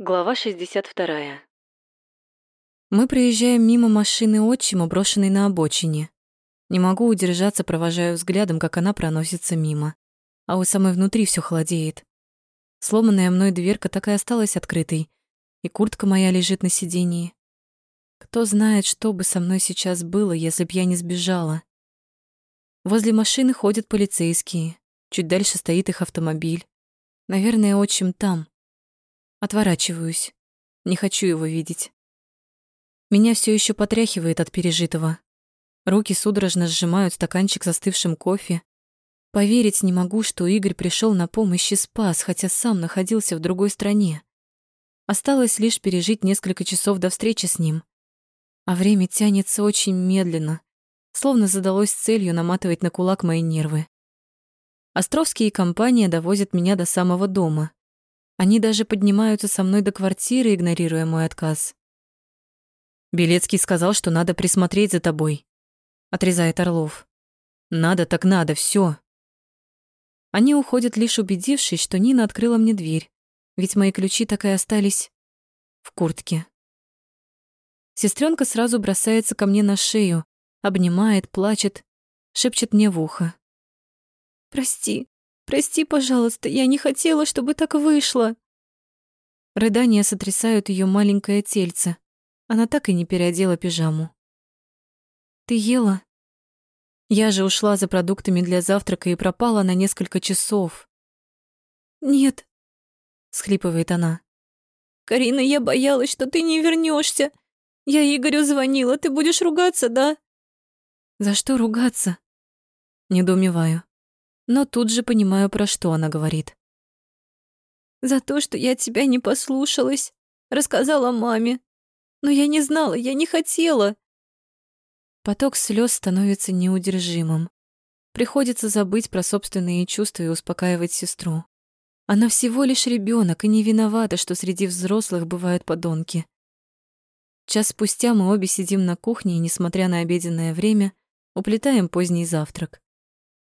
Глава 62. Мы проезжаем мимо машины отчима, брошенной на обочине. Не могу удержаться, провожаю взглядом, как она проносится мимо. А у самой внутри все холодеет. Сломанная мной дверка так и осталась открытой, и куртка моя лежит на сиденье. Кто знает, что бы со мной сейчас было, если б я не сбежала. Возле машины ходят полицейские. Чуть дальше стоит их автомобиль. Наверное, отчим там. Отворачиваюсь. Не хочу его видеть. Меня все еще потряхивает от пережитого. Руки судорожно сжимают стаканчик с остывшим кофе. Поверить не могу, что Игорь пришел на помощь и спас, хотя сам находился в другой стране. Осталось лишь пережить несколько часов до встречи с ним. А время тянется очень медленно, словно задалось целью наматывать на кулак мои нервы. Островские и компания довозят меня до самого дома. Они даже поднимаются со мной до квартиры, игнорируя мой отказ. Белецкий сказал, что надо присмотреть за тобой, отрезает Орлов. Надо так надо, все. Они уходят, лишь убедившись, что Нина открыла мне дверь, ведь мои ключи так и остались в куртке. Сестренка сразу бросается ко мне на шею, обнимает, плачет, шепчет мне в ухо. «Прости, Прости, пожалуйста, я не хотела, чтобы так вышло. Рыдания сотрясают ее маленькое тельце. Она так и не переодела пижаму. Ты ела? Я же ушла за продуктами для завтрака и пропала на несколько часов. Нет, схлипывает она. Карина, я боялась, что ты не вернешься. Я Игорю звонила, ты будешь ругаться, да? За что ругаться? Недоумеваю но тут же понимаю, про что она говорит. «За то, что я тебя не послушалась, рассказала маме. Но я не знала, я не хотела». Поток слез становится неудержимым. Приходится забыть про собственные чувства и успокаивать сестру. Она всего лишь ребенок и не виновата, что среди взрослых бывают подонки. Час спустя мы обе сидим на кухне и, несмотря на обеденное время, уплетаем поздний завтрак.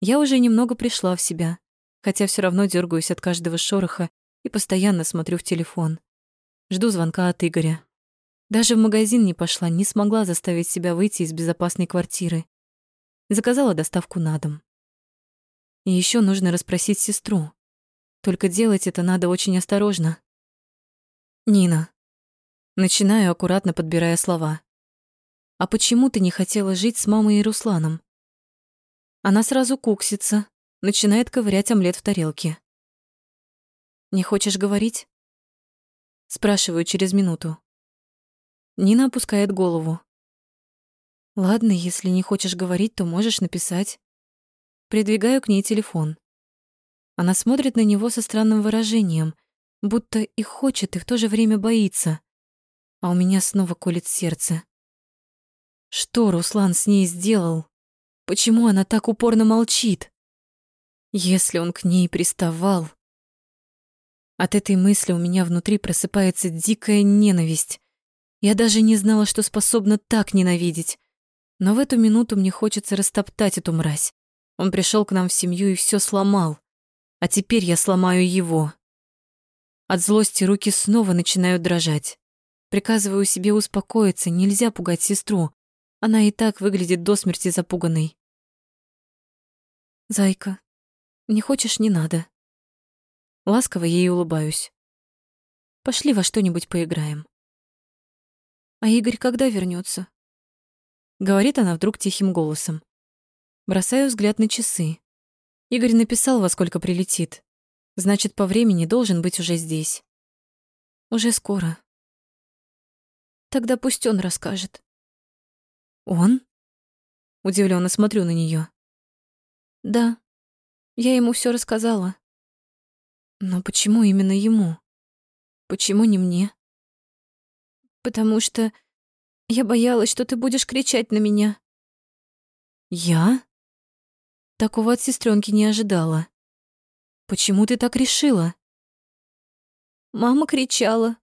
Я уже немного пришла в себя, хотя все равно дергаюсь от каждого шороха и постоянно смотрю в телефон. Жду звонка от Игоря. Даже в магазин не пошла, не смогла заставить себя выйти из безопасной квартиры. Заказала доставку на дом. И еще нужно расспросить сестру. Только делать это надо очень осторожно. Нина. Начинаю, аккуратно подбирая слова. А почему ты не хотела жить с мамой и Русланом? Она сразу куксится, начинает ковырять омлет в тарелке. «Не хочешь говорить?» Спрашиваю через минуту. Нина опускает голову. «Ладно, если не хочешь говорить, то можешь написать». Придвигаю к ней телефон. Она смотрит на него со странным выражением, будто и хочет, и в то же время боится. А у меня снова колет сердце. Что Руслан с ней сделал? Почему она так упорно молчит? Если он к ней приставал... От этой мысли у меня внутри просыпается дикая ненависть. Я даже не знала, что способна так ненавидеть. Но в эту минуту мне хочется растоптать эту мразь. Он пришел к нам в семью и все сломал. А теперь я сломаю его. От злости руки снова начинают дрожать. Приказываю себе успокоиться, нельзя пугать сестру. Она и так выглядит до смерти запуганной. «Зайка, не хочешь, не надо». Ласково ей улыбаюсь. «Пошли во что-нибудь поиграем». «А Игорь когда вернется? Говорит она вдруг тихим голосом. Бросаю взгляд на часы. Игорь написал, во сколько прилетит. Значит, по времени должен быть уже здесь. Уже скоро. Тогда пусть он расскажет. Он? Удивленно смотрю на нее. Да, я ему все рассказала. Но почему именно ему? Почему не мне? Потому что я боялась, что ты будешь кричать на меня. Я? Такого от сестренки не ожидала. Почему ты так решила? Мама кричала.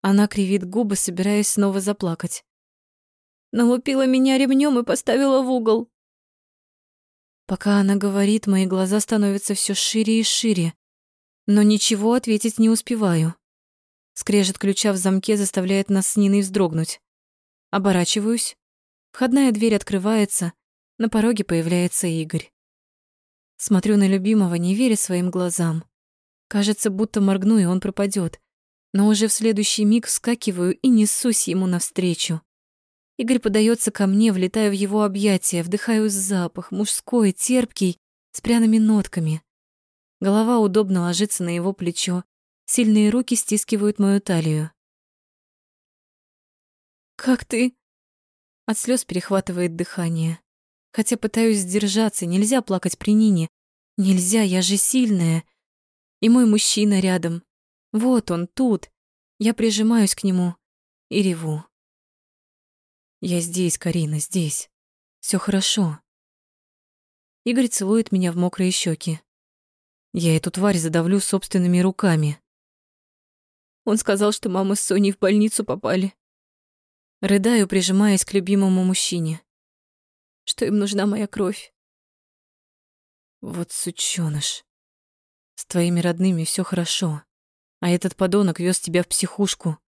Она кривит губы, собираясь снова заплакать. Налупила меня ремнем и поставила в угол. Пока она говорит, мои глаза становятся все шире и шире, но ничего ответить не успеваю. Скрежет ключа в замке заставляет нас с Ниной вздрогнуть. Оборачиваюсь. Входная дверь открывается. На пороге появляется Игорь. Смотрю на любимого, не веря своим глазам. Кажется, будто моргну, и он пропадет. Но уже в следующий миг вскакиваю и несусь ему навстречу. Игорь подается ко мне, влетаю в его объятия, вдыхаю запах, мужской, терпкий, с пряными нотками. Голова удобно ложится на его плечо, сильные руки стискивают мою талию. «Как ты?» От слез перехватывает дыхание. Хотя пытаюсь сдержаться, нельзя плакать при Нине. Нельзя, я же сильная. И мой мужчина рядом. Вот он, тут. Я прижимаюсь к нему и реву. Я здесь, Карина, здесь. Все хорошо. Игорь целует меня в мокрые щеки. Я эту тварь задавлю собственными руками. Он сказал, что мама с Соней в больницу попали. Рыдаю, прижимаясь к любимому мужчине. Что им нужна моя кровь. Вот сучёныш. С твоими родными все хорошо, а этот подонок вез тебя в психушку.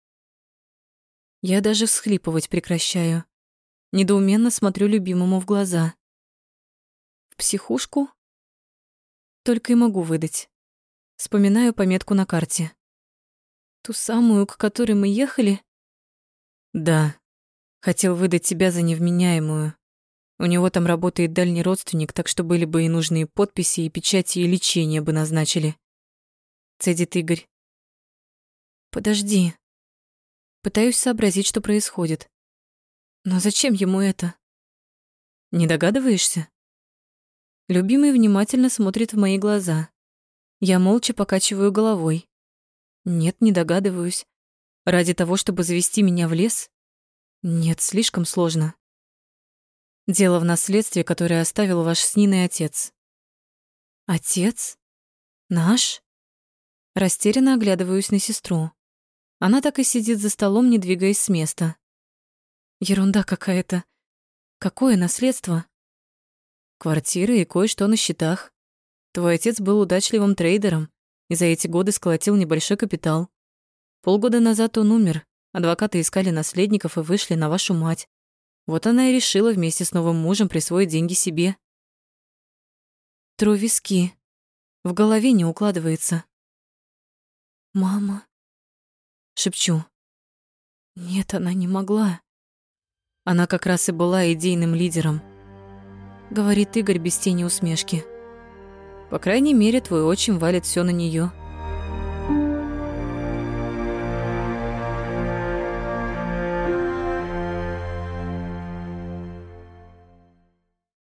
Я даже всхлипывать прекращаю. Недоуменно смотрю любимому в глаза. В психушку? Только и могу выдать. Вспоминаю пометку на карте. Ту самую, к которой мы ехали? Да. Хотел выдать тебя за невменяемую. У него там работает дальний родственник, так что были бы и нужные подписи, и печати, и лечение бы назначили. Цедит Игорь. Подожди. Пытаюсь сообразить, что происходит. Но зачем ему это? Не догадываешься? Любимый внимательно смотрит в мои глаза. Я молча покачиваю головой. Нет, не догадываюсь. Ради того, чтобы завести меня в лес? Нет, слишком сложно. Дело в наследстве, которое оставил ваш с Ниной отец. Отец? Наш? Растерянно оглядываюсь на сестру. Она так и сидит за столом, не двигаясь с места. Ерунда какая-то. Какое наследство? Квартиры и кое-что на счетах. Твой отец был удачливым трейдером и за эти годы сколотил небольшой капитал. Полгода назад он умер, Адвокаты искали наследников и вышли на вашу мать. Вот она и решила вместе с новым мужем присвоить деньги себе. Тру виски. В голове не укладывается. «Мама?» Шепчу. «Нет, она не могла». Она как раз и была идейным лидером. Говорит Игорь без тени усмешки. По крайней мере, твой отчим валит все на нее.